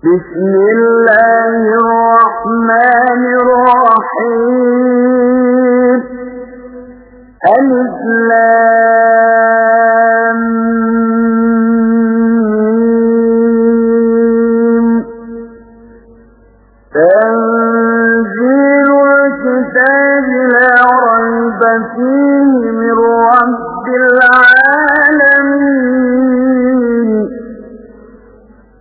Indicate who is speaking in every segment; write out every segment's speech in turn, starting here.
Speaker 1: بسم الله الرحمن الرحيم. الإسلام تنزيل الكتاب لا ريب فيه من رب العالمين.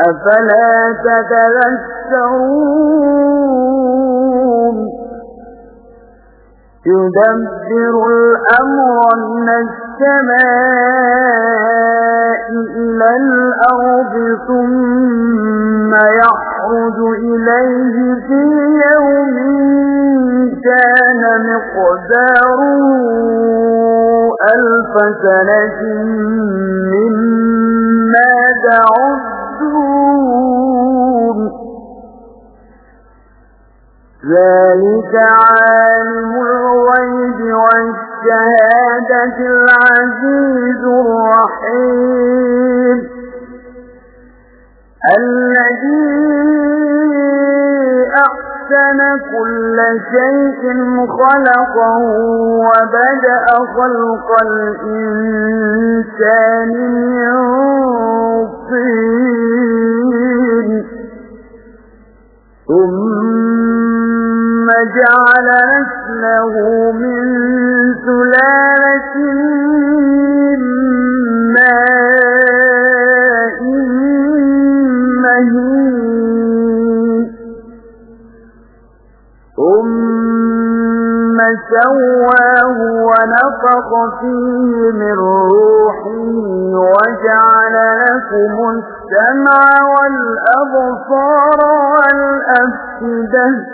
Speaker 1: أفلا تتذكرون؟ يدبر الأمر من السماء إلى الأرض ثم يحرج إليه في يوم كان مقداره ألف سنة مما تعدون ذلك عالم الغيب والشهادة العزيز الرحيم. الذي أحسن كل شيء خلقه وبدأ خلق الإنسان من جعل نسله من سلالة من ماء مهين ثم سواه ونفخ فيه من روحه وجعل لكم السمع والأبصار والأفئدة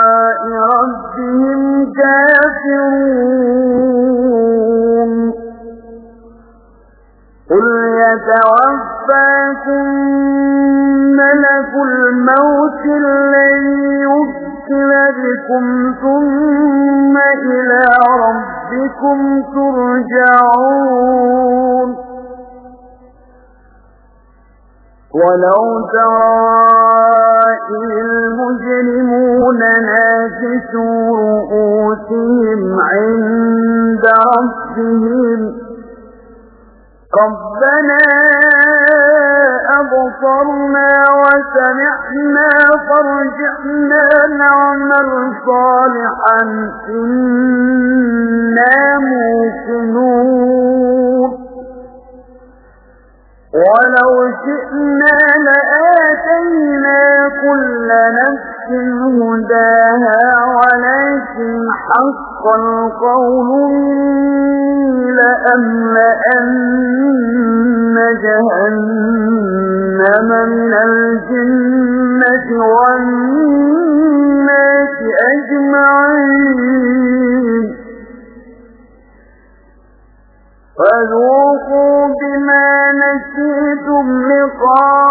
Speaker 1: ربهم كافرون. قل يتوفاكم ملك الموت الذي يكل بكم ثم إلى ربكم ترجعون. ولو ترى المجرمون ناكسوا رؤوسهم عند ربهم. ربنا أبصرنا وسمعنا فارجعنا نعمل صالحا. إنا موقنون. ولو شئنا لآتينا كل نفس هداها ولكن حق القول لأملأن جهنم من الجنة والناس أجمعين. فذوقوا بما نسيتم لقاء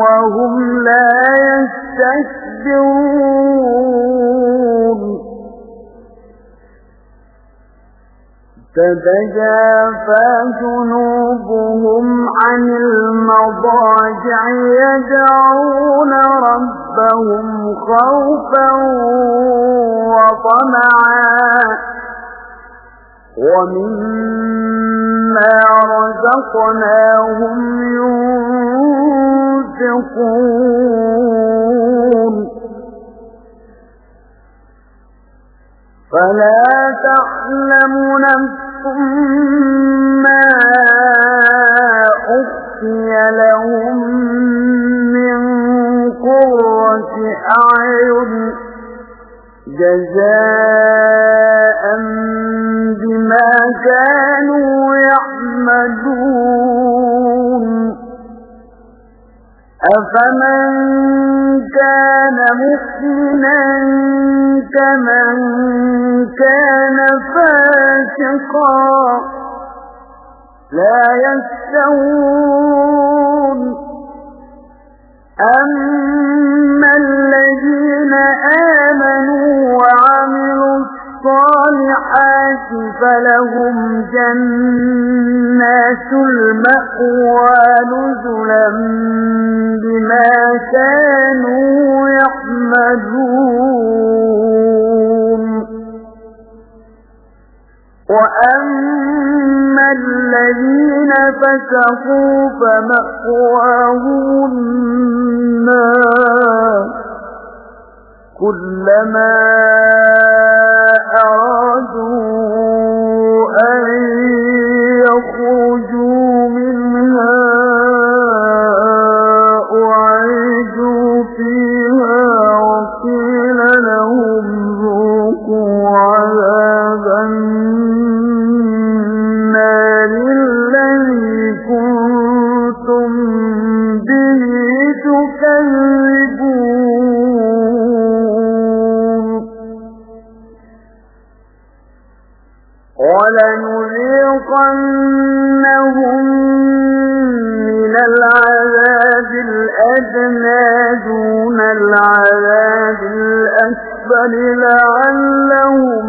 Speaker 1: وهم لا يستكبرون تتجافى جنوبهم عن المضاجع يدعون ربهم خوفا وطمعا ومما رزقناهم ينفقون فلا تعلم نفس ما أخفي لهم من قرة أعين جزاء مؤمنا كمن كان فاسقا لا يستوون أما الصالحات فلهم جنات المأوى نزلا بما كانوا يحمدون وأما الذين فسقوا فمأواهم النار. كلما دون العذاب الأكبر لعلهم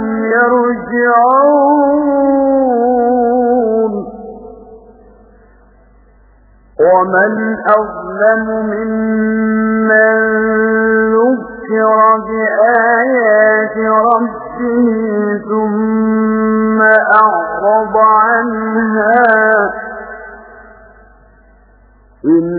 Speaker 1: يرجعون ومن أظلم ممن ذكر بآيات ربه ثم أعرض عنها إنا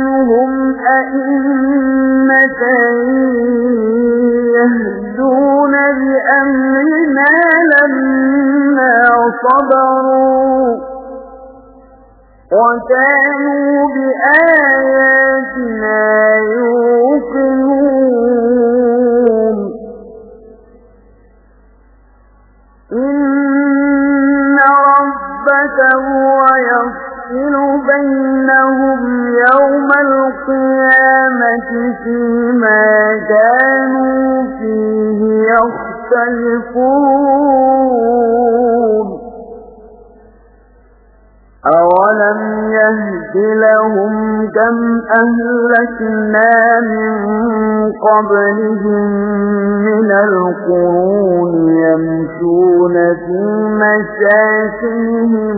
Speaker 1: أئمة يهدون بأمرنا لما صبروا وكانوا بآياتنا يكون أولم يهد لهم كم أهلكنا من قبلهم من القرون يمشون في مشاكلهم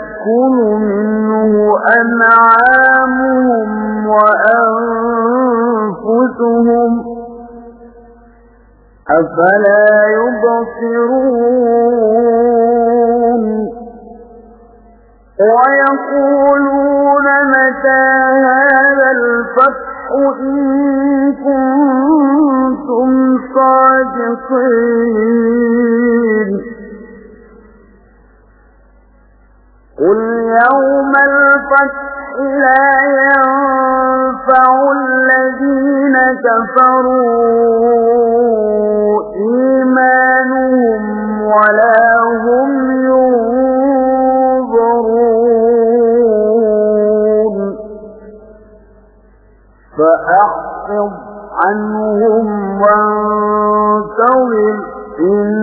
Speaker 1: تأكل منه أنعامهم وأنفسهم أفلا يبصرون ويقولون متى هذا الفتح إن كنتم صادقين قل يوم الفتح لا ينفع الذين كفروا إيمانهم ولا هم ينظرون. فأحفظ عنهم وانتظر إن